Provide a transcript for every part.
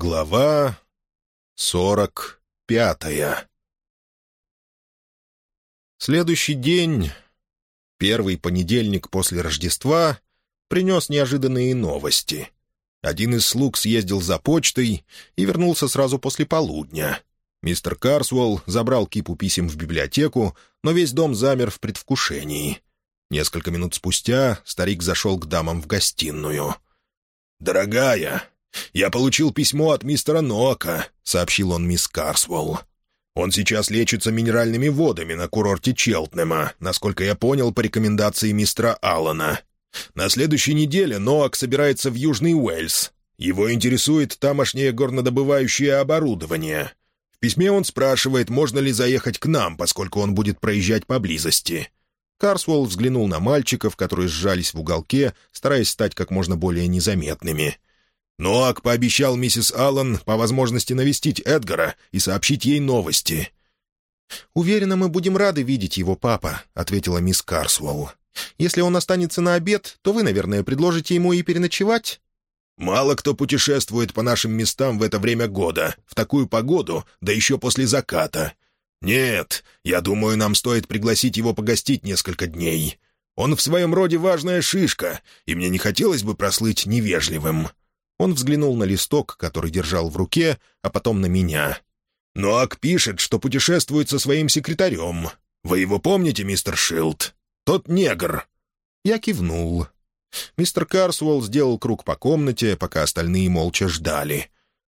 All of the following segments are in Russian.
Глава сорок пятая Следующий день, первый понедельник после Рождества, принес неожиданные новости. Один из слуг съездил за почтой и вернулся сразу после полудня. Мистер Карсуэлл забрал кипу писем в библиотеку, но весь дом замер в предвкушении. Несколько минут спустя старик зашел к дамам в гостиную. «Дорогая, «Я получил письмо от мистера Ноака», — сообщил он мисс Карсволл. «Он сейчас лечится минеральными водами на курорте Челтнема, насколько я понял, по рекомендации мистера Аллана. На следующей неделе Ноак собирается в Южный Уэльс. Его интересует тамошнее горнодобывающее оборудование. В письме он спрашивает, можно ли заехать к нам, поскольку он будет проезжать поблизости». Карсволл взглянул на мальчиков, которые сжались в уголке, стараясь стать как можно более незаметными — Ноак пообещал миссис Аллан по возможности навестить Эдгара и сообщить ей новости. «Уверена, мы будем рады видеть его, папа», — ответила мисс Карсуэлл. «Если он останется на обед, то вы, наверное, предложите ему и переночевать?» «Мало кто путешествует по нашим местам в это время года, в такую погоду, да еще после заката. Нет, я думаю, нам стоит пригласить его погостить несколько дней. Он в своем роде важная шишка, и мне не хотелось бы прослыть невежливым». Он взглянул на листок, который держал в руке, а потом на меня. «Ноак пишет, что путешествует со своим секретарем. Вы его помните, мистер Шилд? Тот негр». Я кивнул. Мистер Карсуэлл сделал круг по комнате, пока остальные молча ждали.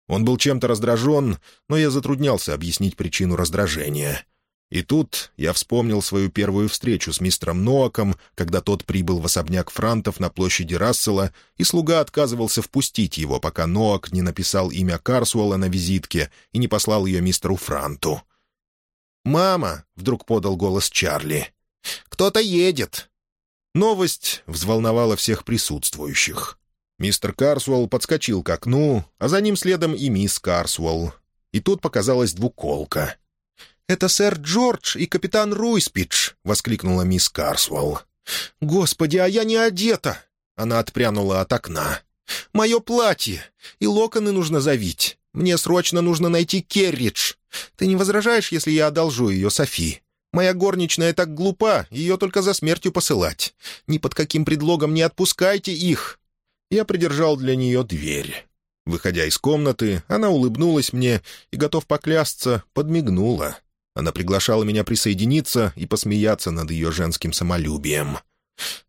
Он был чем-то раздражен, но я затруднялся объяснить причину раздражения. И тут я вспомнил свою первую встречу с мистером Ноаком, когда тот прибыл в особняк Франтов на площади Рассела, и слуга отказывался впустить его, пока Ноак не написал имя Карсуэлла на визитке и не послал ее мистеру Франту. «Мама!» — вдруг подал голос Чарли. «Кто-то едет!» Новость взволновала всех присутствующих. Мистер Карсуэлл подскочил к окну, а за ним следом и мисс Карсуэлл. И тут показалась двуколка — «Это сэр Джордж и капитан Руйспидж!» — воскликнула мисс Карсвелл. «Господи, а я не одета!» Она отпрянула от окна. «Мое платье! И локоны нужно завить. Мне срочно нужно найти Керридж. Ты не возражаешь, если я одолжу ее Софи? Моя горничная так глупа, ее только за смертью посылать. Ни под каким предлогом не отпускайте их!» Я придержал для нее дверь. Выходя из комнаты, она улыбнулась мне и, готов поклясться, подмигнула. Она приглашала меня присоединиться и посмеяться над ее женским самолюбием.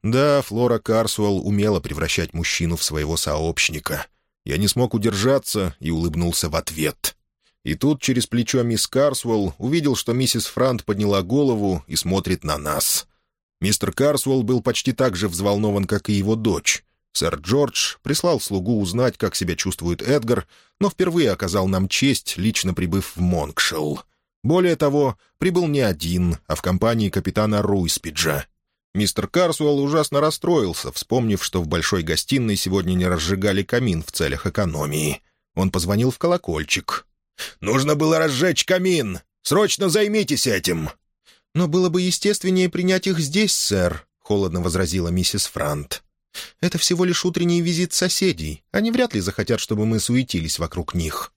Да, Флора Карсуэлл умела превращать мужчину в своего сообщника. Я не смог удержаться и улыбнулся в ответ. И тут через плечо мисс Карсуэлл увидел, что миссис Франт подняла голову и смотрит на нас. Мистер Карсуэлл был почти так же взволнован, как и его дочь. Сэр Джордж прислал слугу узнать, как себя чувствует Эдгар, но впервые оказал нам честь, лично прибыв в Монкшелл. Более того, прибыл не один, а в компании капитана Руиспиджа. Мистер Карсуэлл ужасно расстроился, вспомнив, что в большой гостиной сегодня не разжигали камин в целях экономии. Он позвонил в колокольчик. «Нужно было разжечь камин! Срочно займитесь этим!» «Но было бы естественнее принять их здесь, сэр», — холодно возразила миссис Франт. «Это всего лишь утренний визит соседей. Они вряд ли захотят, чтобы мы суетились вокруг них.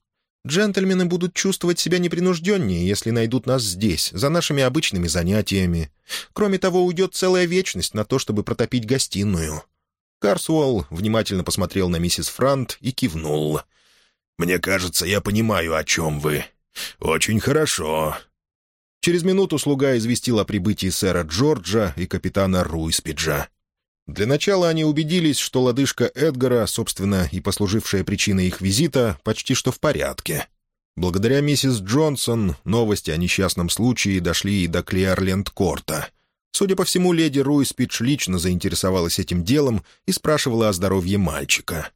Джентльмены будут чувствовать себя непринужденнее, если найдут нас здесь, за нашими обычными занятиями. Кроме того, уйдет целая вечность на то, чтобы протопить гостиную». Карсуэлл внимательно посмотрел на миссис Франт и кивнул. «Мне кажется, я понимаю, о чем вы. Очень хорошо». Через минуту слуга известил о прибытии сэра Джорджа и капитана Руиспиджа. Для начала они убедились, что лодыжка Эдгара, собственно, и послужившая причиной их визита, почти что в порядке. Благодаря миссис Джонсон новости о несчастном случае дошли и до Клиарленд-Корта. Судя по всему, леди Руиспидж лично заинтересовалась этим делом и спрашивала о здоровье мальчика.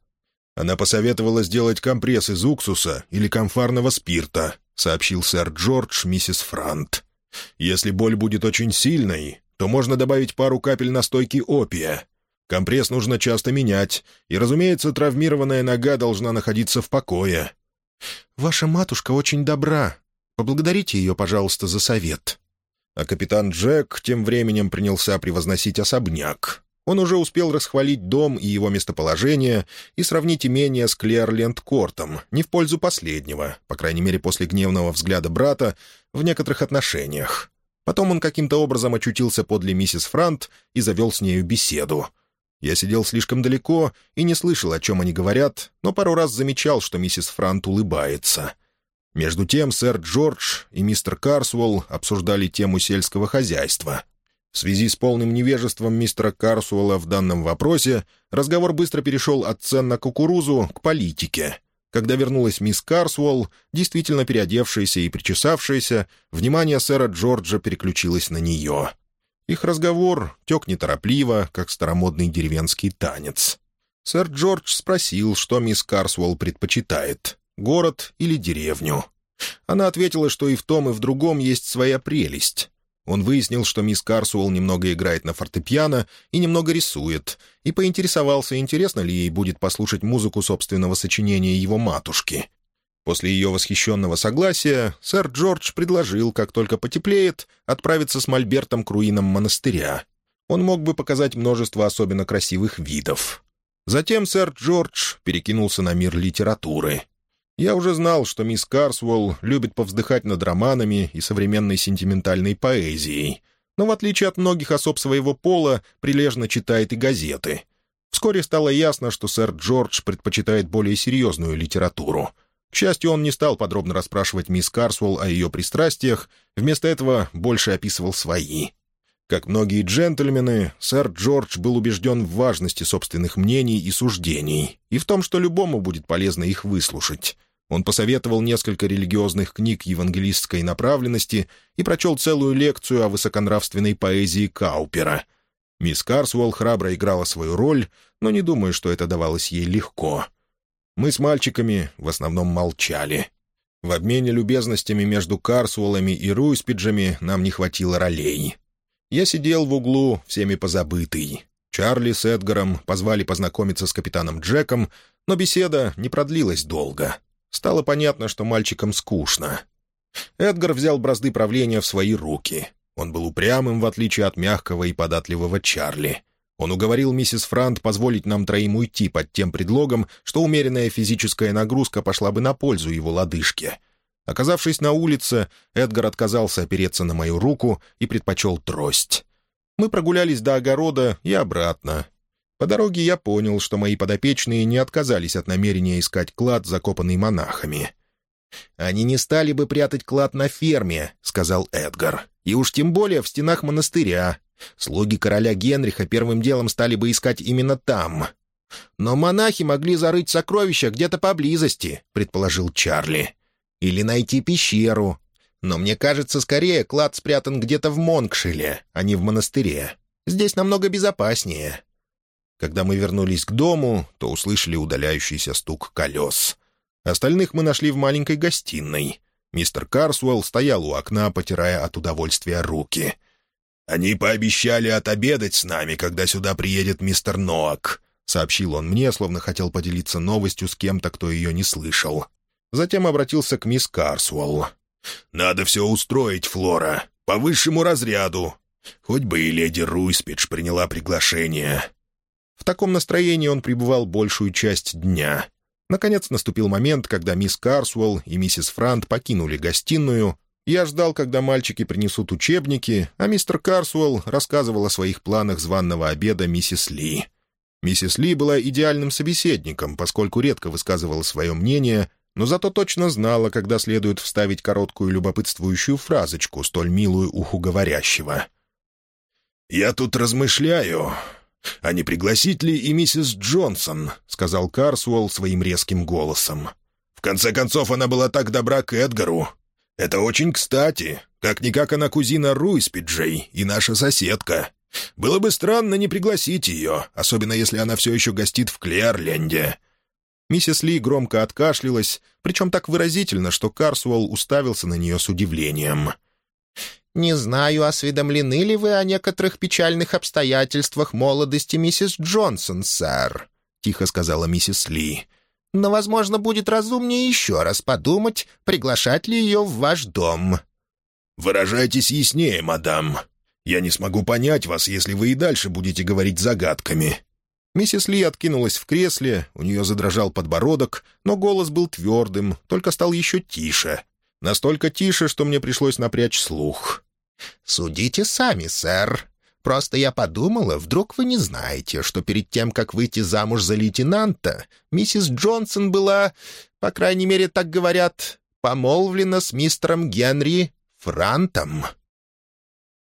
«Она посоветовала сделать компресс из уксуса или комфарного спирта», — сообщил сэр Джордж миссис Франт. «Если боль будет очень сильной, то можно добавить пару капель настойки опия. Компресс нужно часто менять, и, разумеется, травмированная нога должна находиться в покое. «Ваша матушка очень добра. Поблагодарите ее, пожалуйста, за совет». А капитан Джек тем временем принялся превозносить особняк. Он уже успел расхвалить дом и его местоположение и сравнить имение с Клерленд-Кортом, не в пользу последнего, по крайней мере после гневного взгляда брата, в некоторых отношениях. Потом он каким-то образом очутился подле миссис Франт и завел с нею беседу. Я сидел слишком далеко и не слышал, о чем они говорят, но пару раз замечал, что миссис Франт улыбается. Между тем сэр Джордж и мистер Карсуэлл обсуждали тему сельского хозяйства — в связи с полным невежеством мистера Карсуэлла в данном вопросе разговор быстро перешел от цен на кукурузу к политике. Когда вернулась мисс Карсуэлл, действительно переодевшаяся и причесавшаяся, внимание сэра Джорджа переключилось на нее. Их разговор тек неторопливо, как старомодный деревенский танец. Сэр Джордж спросил, что мисс Карсуэлл предпочитает — город или деревню. Она ответила, что и в том, и в другом есть своя прелесть. Он выяснил, что мисс Карсуэлл немного играет на фортепиано и немного рисует, и поинтересовался, интересно ли ей будет послушать музыку собственного сочинения его матушки. После ее восхищенного согласия сэр Джордж предложил, как только потеплеет, отправиться с Мольбертом к руинам монастыря. Он мог бы показать множество особенно красивых видов. Затем сэр Джордж перекинулся на мир литературы — я уже знал, что мисс Карсуэлл любит повздыхать над романами и современной сентиментальной поэзией, но в отличие от многих особ своего пола, прилежно читает и газеты. Вскоре стало ясно, что сэр Джордж предпочитает более серьезную литературу. К счастью, он не стал подробно расспрашивать мисс Карсуэлл о ее пристрастиях, вместо этого больше описывал свои. Как многие джентльмены, сэр Джордж был убежден в важности собственных мнений и суждений, и в том, что любому будет полезно их выслушать. Он посоветовал несколько религиозных книг евангелистской направленности и прочел целую лекцию о высоконравственной поэзии Каупера. Мисс Карсуэлл храбро играла свою роль, но не думаю, что это давалось ей легко. Мы с мальчиками в основном молчали. В обмене любезностями между Карсуэллами и Руиспиджами нам не хватило ролей. Я сидел в углу, всеми позабытый. Чарли с Эдгаром позвали познакомиться с капитаном Джеком, но беседа не продлилась долго. Стало понятно, что мальчикам скучно. Эдгар взял бразды правления в свои руки. Он был упрямым, в отличие от мягкого и податливого Чарли. Он уговорил миссис Франт позволить нам троим уйти под тем предлогом, что умеренная физическая нагрузка пошла бы на пользу его лодыжке. Оказавшись на улице, Эдгар отказался опереться на мою руку и предпочел трость. Мы прогулялись до огорода и обратно, по дороге я понял, что мои подопечные не отказались от намерения искать клад, закопанный монахами. «Они не стали бы прятать клад на ферме», — сказал Эдгар. «И уж тем более в стенах монастыря. Слуги короля Генриха первым делом стали бы искать именно там». «Но монахи могли зарыть сокровища где-то поблизости», — предположил Чарли. «Или найти пещеру. Но мне кажется, скорее клад спрятан где-то в Монкшиле, а не в монастыре. Здесь намного безопаснее». Когда мы вернулись к дому, то услышали удаляющийся стук колес. Остальных мы нашли в маленькой гостиной. Мистер Карсуэлл стоял у окна, потирая от удовольствия руки. «Они пообещали отобедать с нами, когда сюда приедет мистер Ноак», — сообщил он мне, словно хотел поделиться новостью с кем-то, кто ее не слышал. Затем обратился к мисс Карсуэлл. «Надо все устроить, Флора, по высшему разряду. Хоть бы и леди Руйспидж приняла приглашение. В таком настроении он пребывал большую часть дня. Наконец наступил момент, когда мисс Карсуэлл и миссис Франт покинули гостиную. Я ждал, когда мальчики принесут учебники, а мистер Карсуэлл рассказывал о своих планах званного обеда миссис Ли. Миссис Ли была идеальным собеседником, поскольку редко высказывала свое мнение, но зато точно знала, когда следует вставить короткую любопытствующую фразочку, столь милую уху говорящего. «Я тут размышляю. «А не пригласить ли и миссис Джонсон?» — сказал Карсуэлл своим резким голосом. «В конце концов, она была так добра к Эдгару. Это очень кстати. Как-никак она кузина Руиспиджей и наша соседка. Было бы странно не пригласить ее, особенно если она все еще гостит в Клерленде». Миссис Ли громко откашлялась, причем так выразительно, что Карсуэлл уставился на нее с удивлением. «Не знаю, осведомлены ли вы о некоторых печальных обстоятельствах молодости миссис Джонсон, сэр», — тихо сказала миссис Ли. «Но, возможно, будет разумнее еще раз подумать, приглашать ли ее в ваш дом». «Выражайтесь яснее, мадам. Я не смогу понять вас, если вы и дальше будете говорить загадками». Миссис Ли откинулась в кресле, у нее задрожал подбородок, но голос был твердым, только стал еще тише. Настолько тише, что мне пришлось напрячь слух. «Судите сами, сэр. Просто я подумала, вдруг вы не знаете, что перед тем, как выйти замуж за лейтенанта, миссис Джонсон была, по крайней мере, так говорят, помолвлена с мистером Генри Франтом».